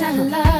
much I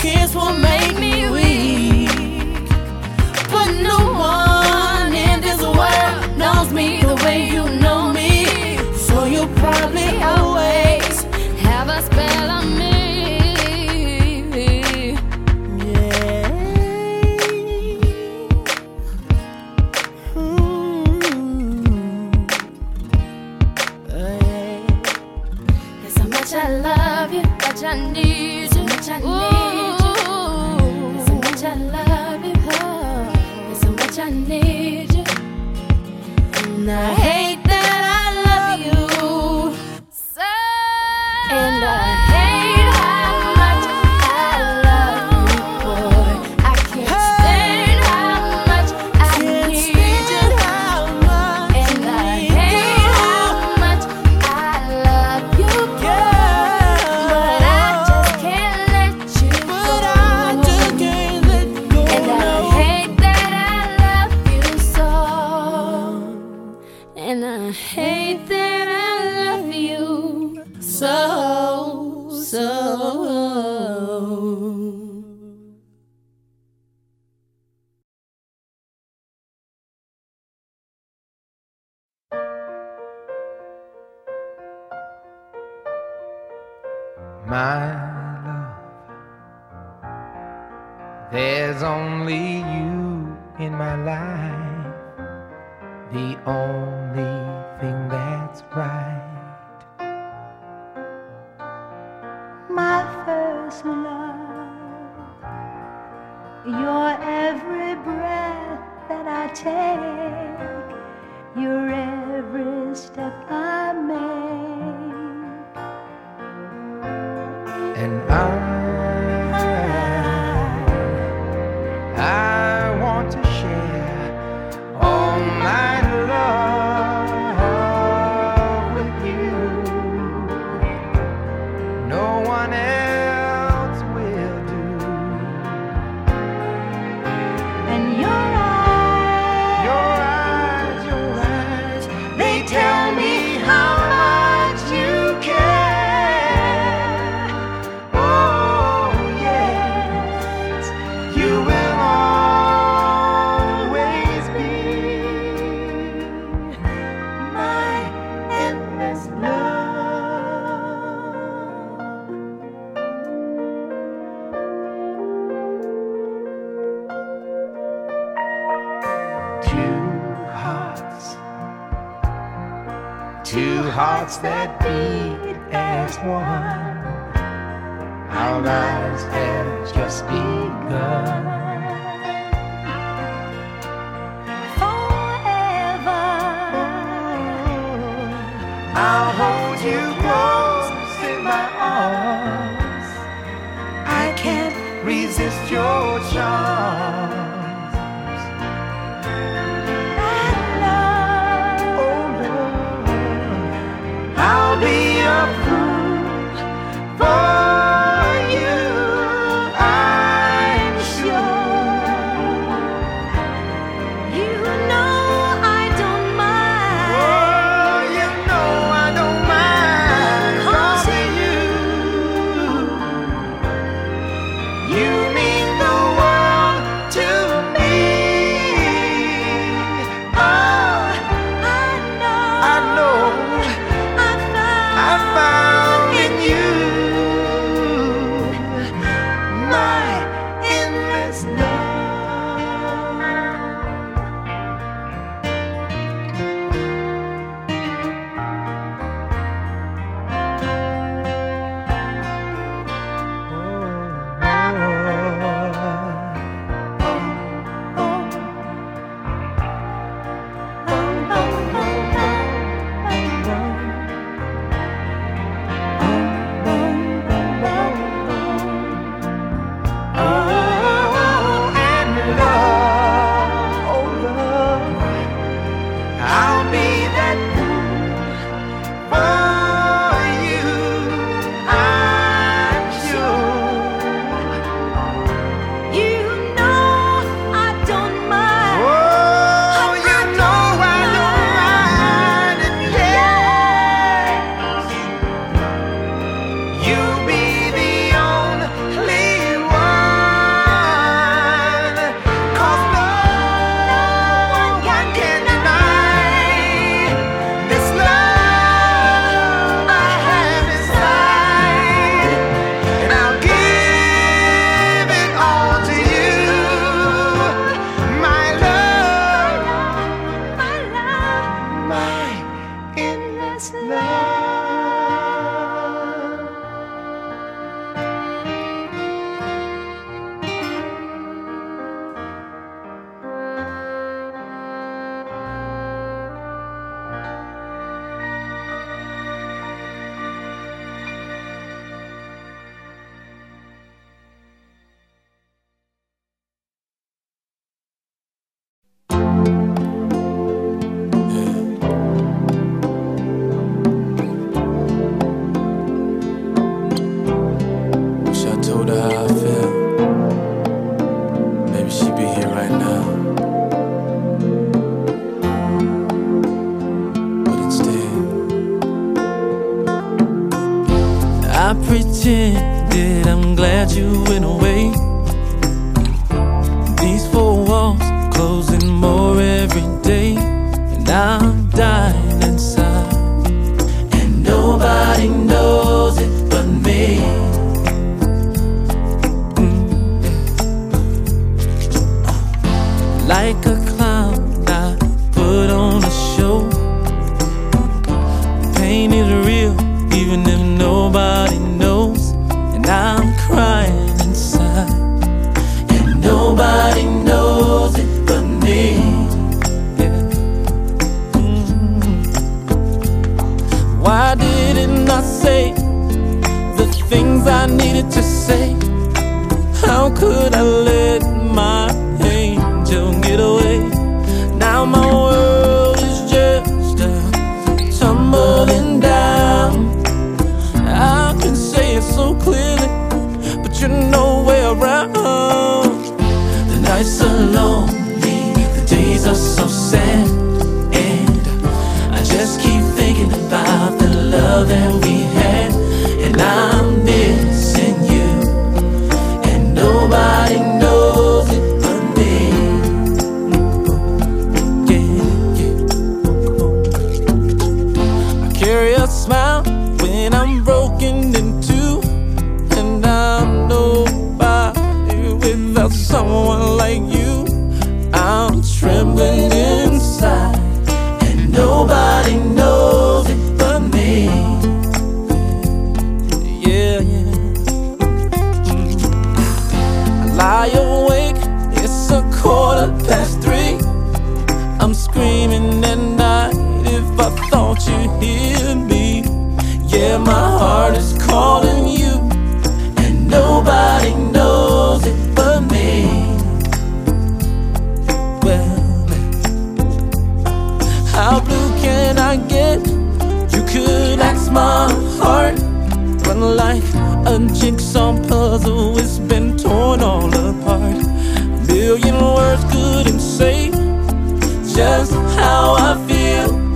kiss will make me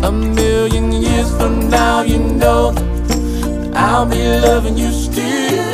A million years from now, you know I'll be loving you still.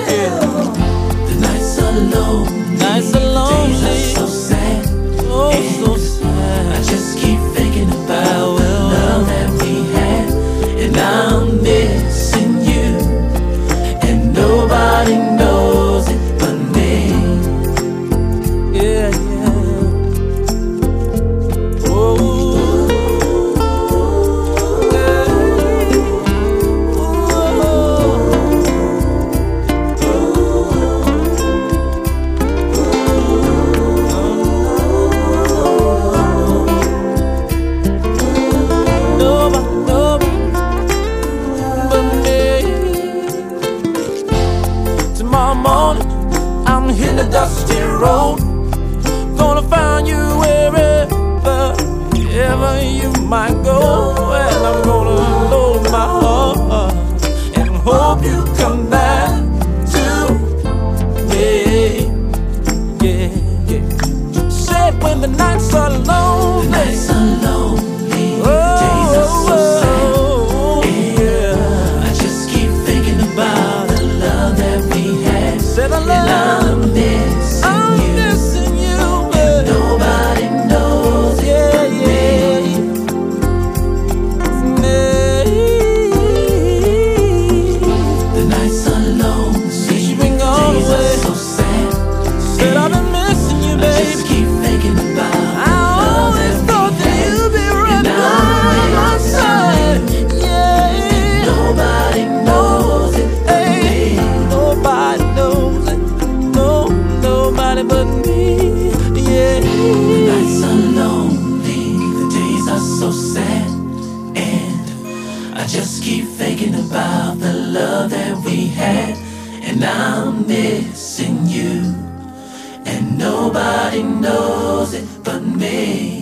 that we had, and I'm missing you. And nobody knows it but me.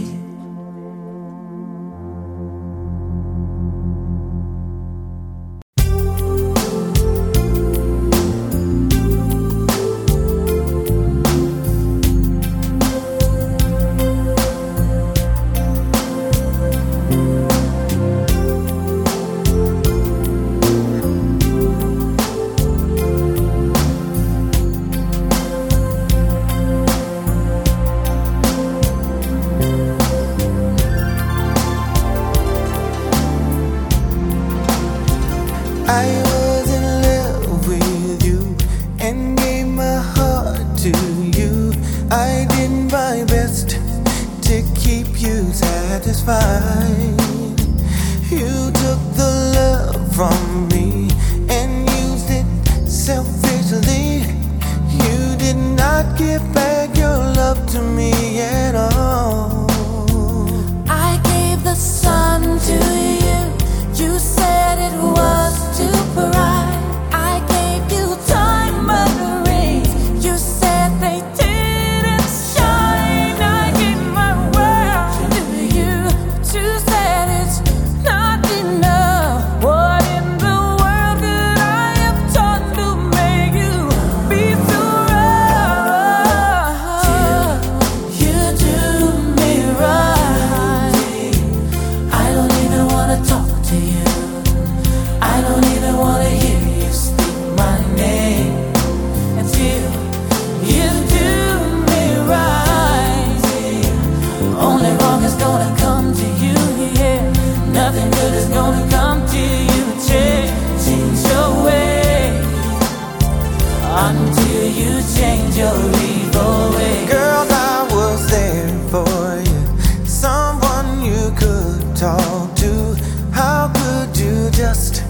just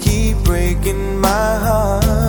keep breaking my heart.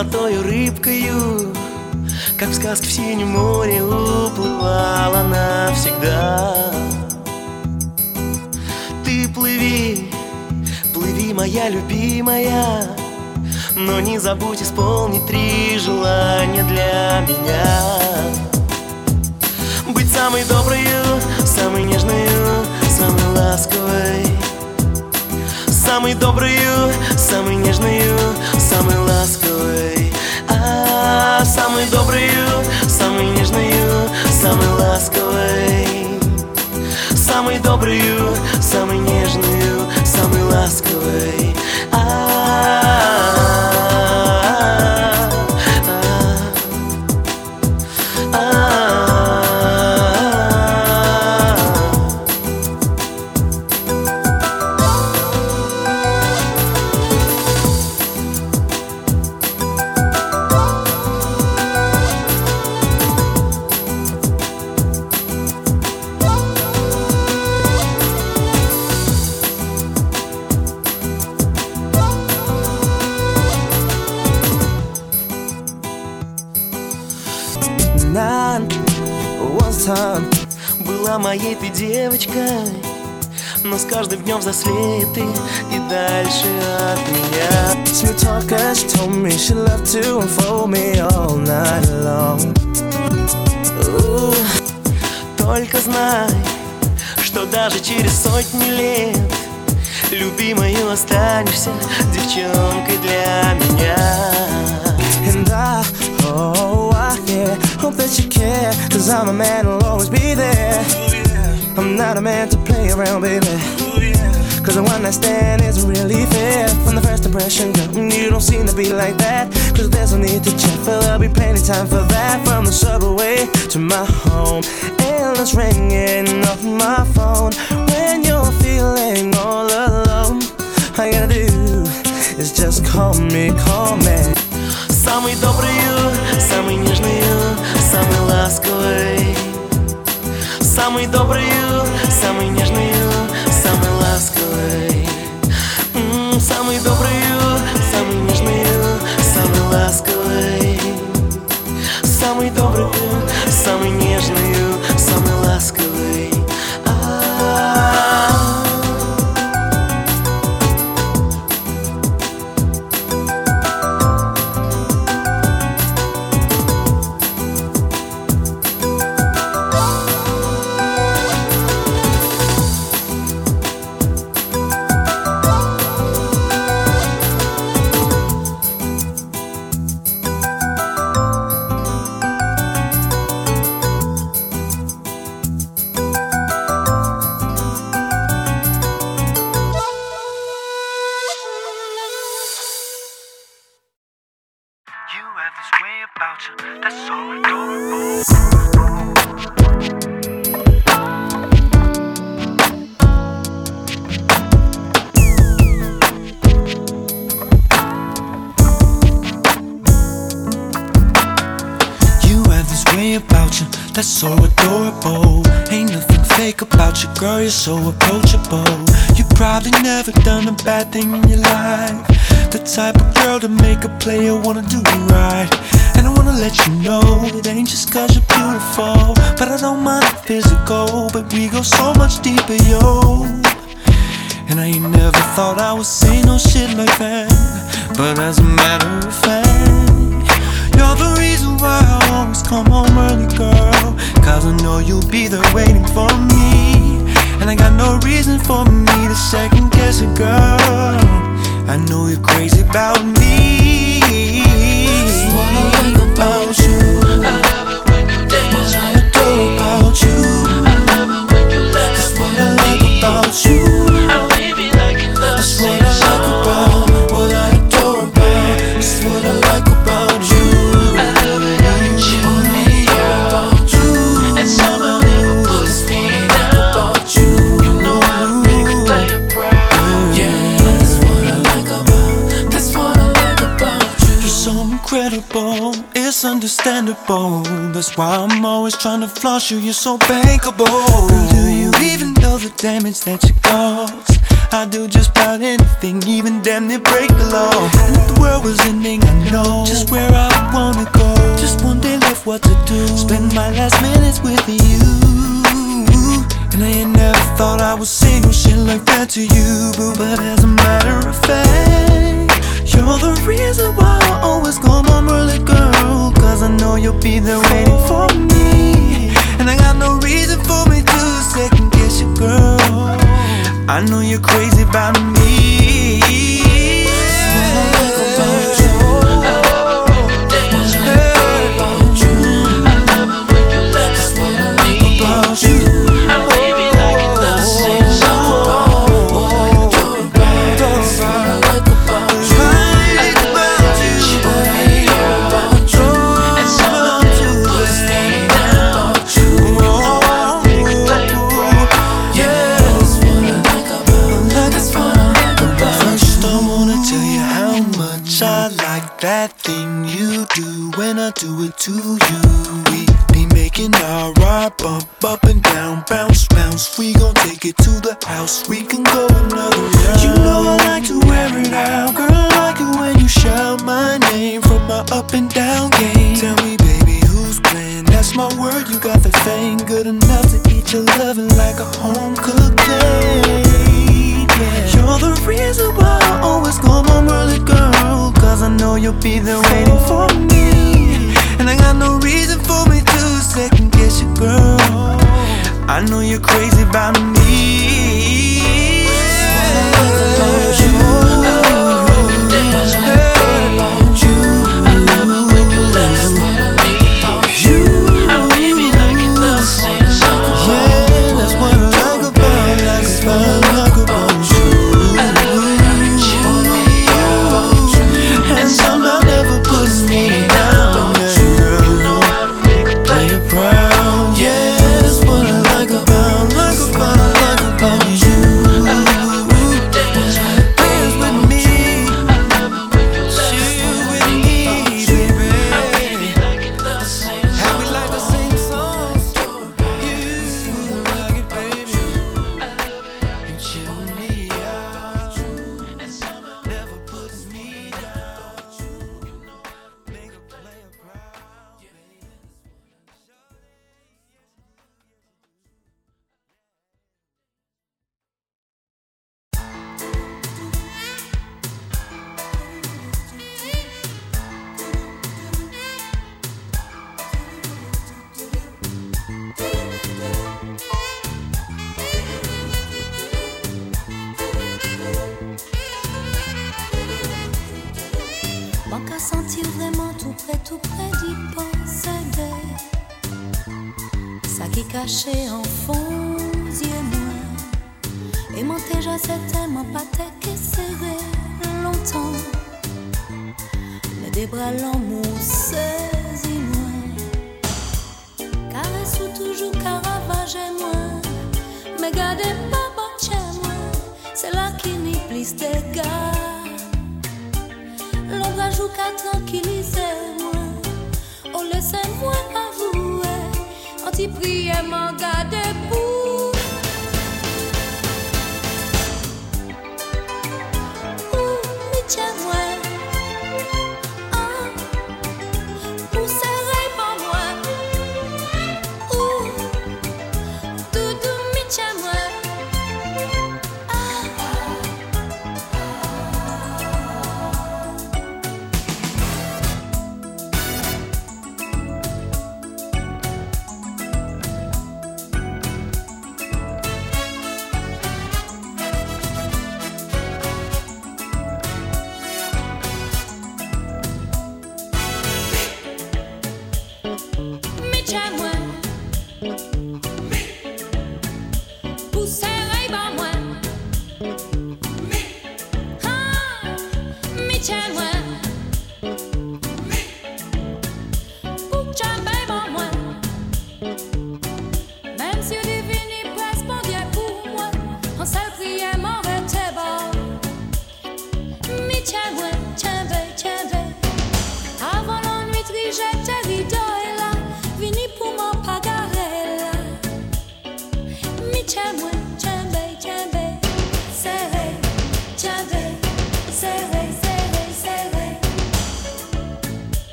Золотою рыбкою Как в сказке в синем море уплывала навсегда. Ты плыви, плыви, моя любимая Но не забудь исполнить три желания для меня. Быть самой доброю, самой нежною, самой ласковой. Самой доброю, самой нежною, самой ласковой а, Самой доброю, самой нежною, самой ласковой Самой доброю, самой нежною, самой ласковой взрослеет ты И дальше от меня Smooth talker, she told me she loved to unfold me all night long. Ooh, Только знай, что даже через сотни лет Любимою останешься девчонкой для меня and I, oh, I, yeah, hope that you care. Cause I'm a man who'll always be there. I'm not a man to play around, baby. Cause the one I stand isn't really fair. From the first impression, girl, you don't seem to be like that. Cause there's no need to check, for there'll be plenty time for that. From the subway to my home, endless ringing off my phone. When you're feeling all alone, all you gotta do is just call me, call me. Самый доброю, самый нежною, самый ласковой Самый доброю, самый нежною, why I'm always trying to floss you, you're so bankable. Do you even know the damage that you cause? I do just about anything, even damn near break the law. And if the world was ending, I know just where I wanna go. Just one day left, what to do? Spend my last minutes with you. And I never thought I would sing shit like that to you, boo. But as a matter of fact. You're the reason why I always call mom early girl. Cause I know you'll be there waiting for me. And I got no reason for me to second guess you girl. I know you're crazy about me. you'll be there waiting for me. And I got no reason for me to second guess you, girl. I know you're crazy about me.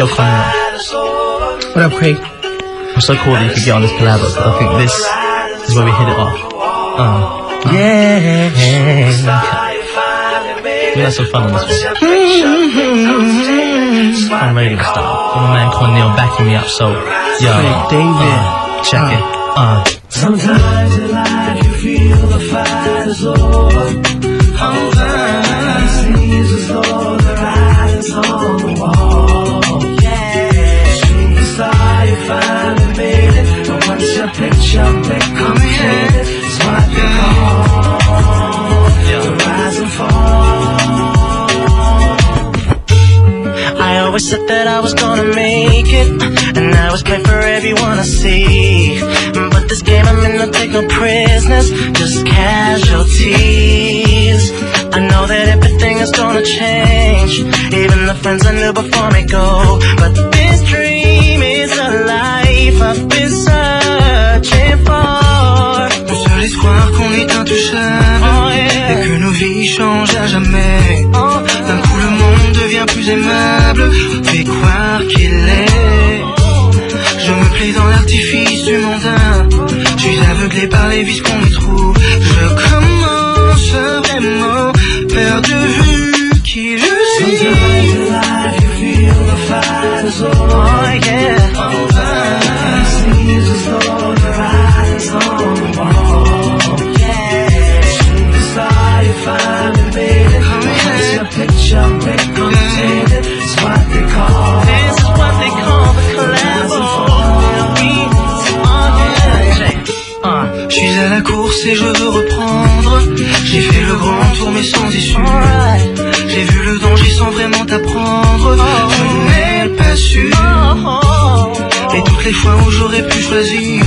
Yo, Conrad. What up, Craig? I'm so cool that you could get on this collab, but I think this is where we hit it off. Uh, yeah. We had some fun on this one. I'm ready to start. My man Cornel backing me up, so yo, Craig David. uh, check it. Uh, Sometimes in life you feel the fight is over. Everything is gonna change, even the friends I knew before me go. But this dream is a life I've been searching for. Le seul espoir qu'on est intouchable Oh yeah. et que nos vies changent à jamais. D'un coup le monde devient plus aimable, fait croire qu'il est. Je me plais dans l'artifice du mondain, je suis aveuglé par les vices qu'on y trouve. Je commence vraiment perdre Je suis à la course et je veux reprendre. J'ai fait le grand tour mais sans issue. J'ai vu le danger sans vraiment t'apprendre. Su. Et toutes les fois où j'aurais pu choisir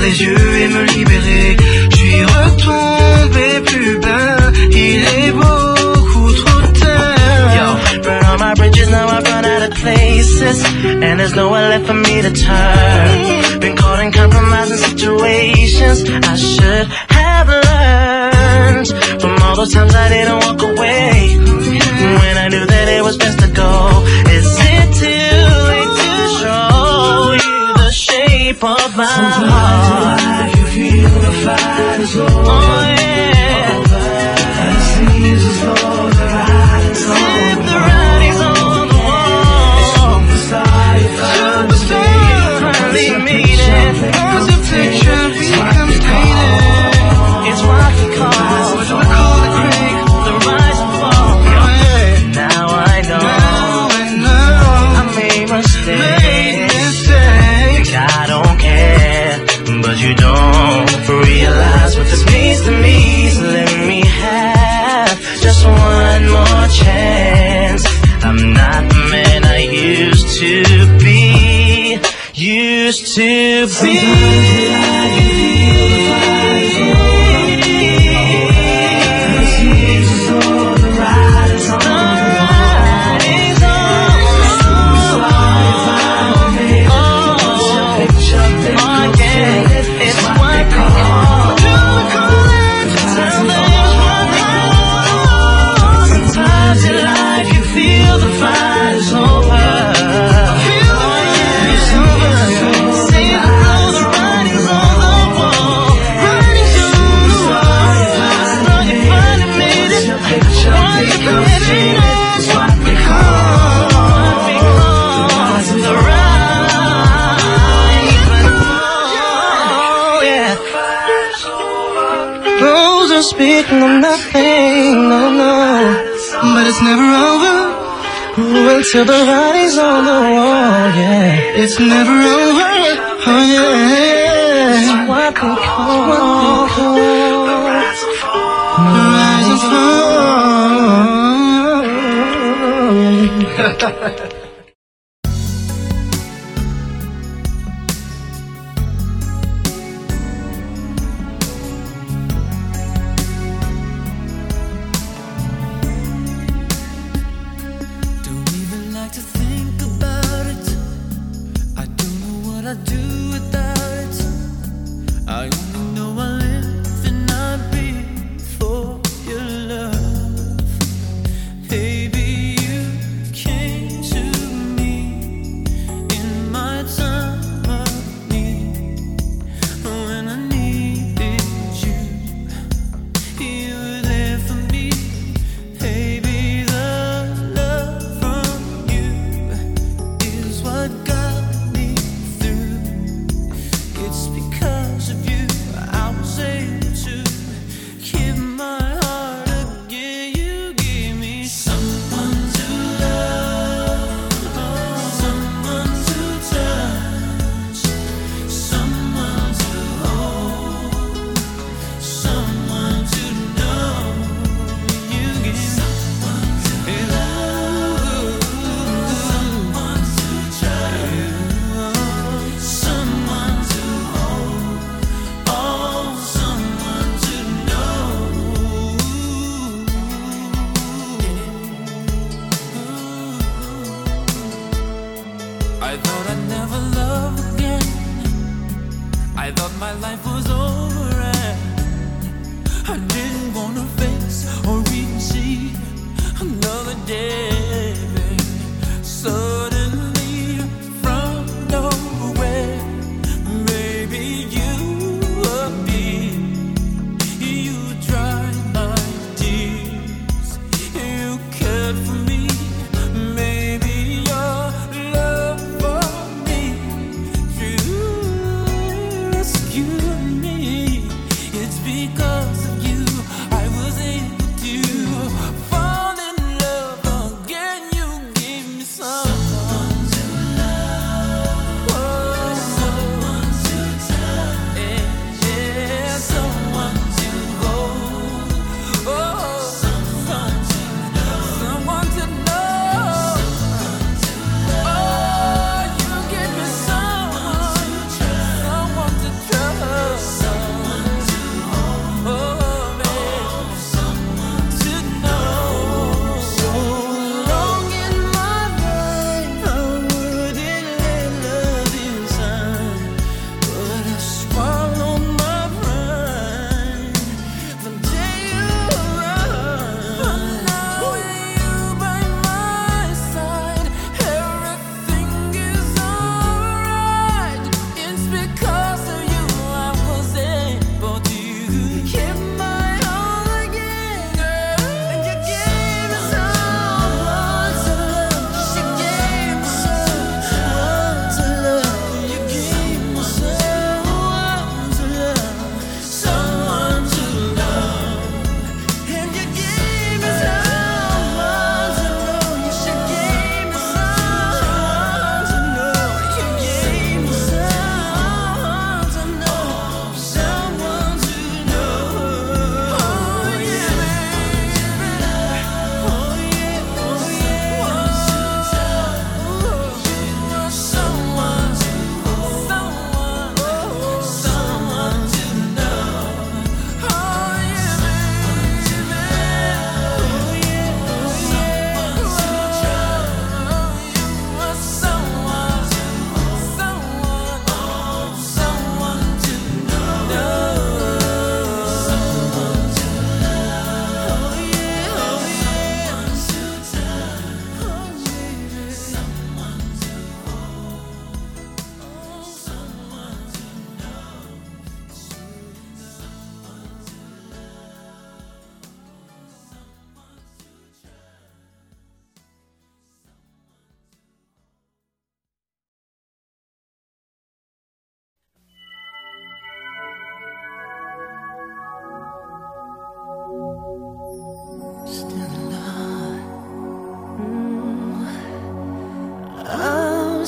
les yeux et me libérer, je suis retombé plus bas. Il est beaucoup trop tard. Yo, burn all my bridges, now I've run out of places. And there's nowhere left for me to turn. Been caught in compromising situations. I should have learned from all those times I didn't walk away. When I knew that it was best to go. Is of my heart? You feel the fight is over. Oh yeah. tipsy. till the writing's on the wall, yeah. It's never over. gonna do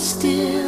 still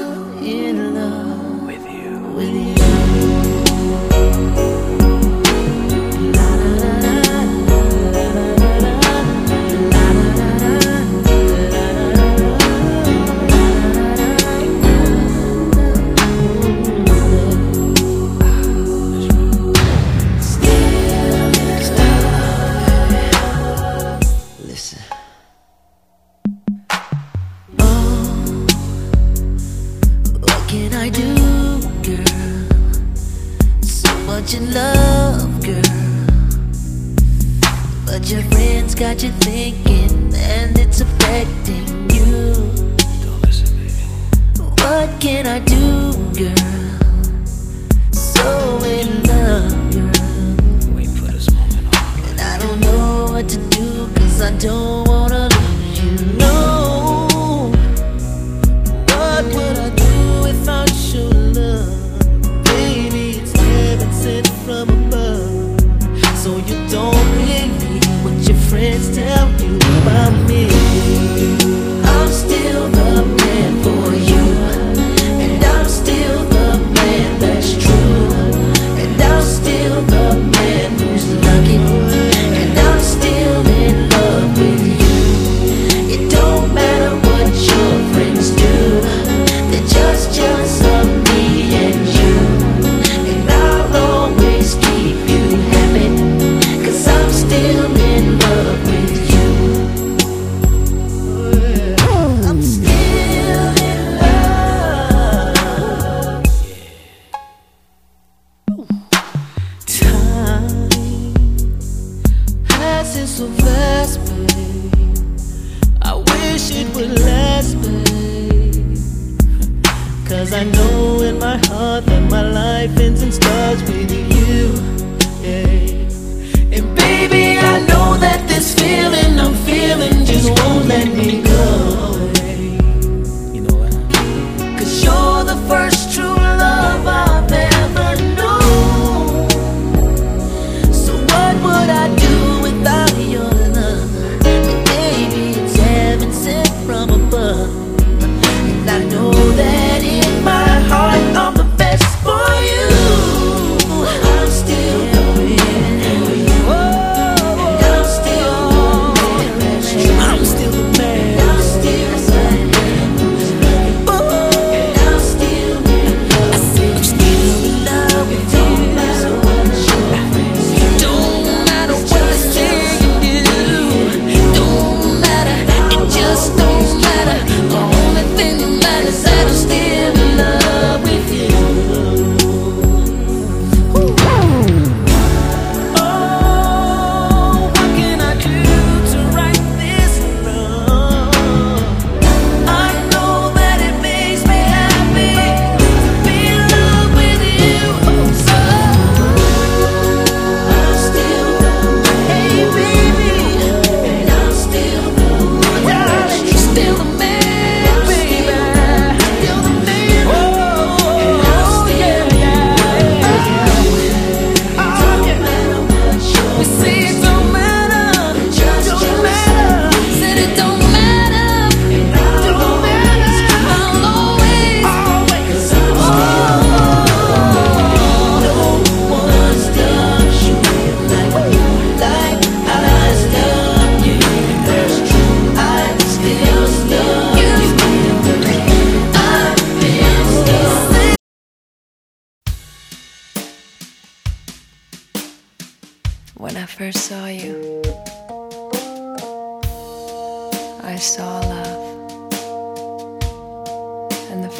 feeling just won't let me go.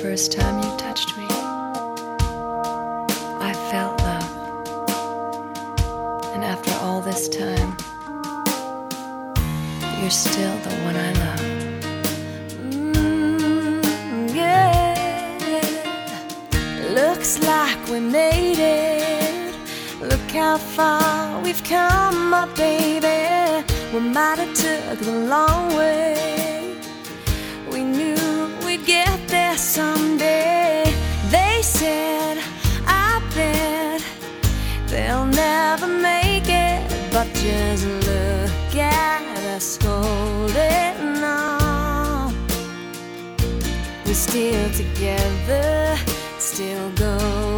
first time you touched me, I felt love. And after all this time, you're still the one I love. Mm, Looks like we made it. Look how far we've come, up baby. We might have took the long way. there someday. They said, I bet they'll never make it. But just look at us holding on. We're still together, still going.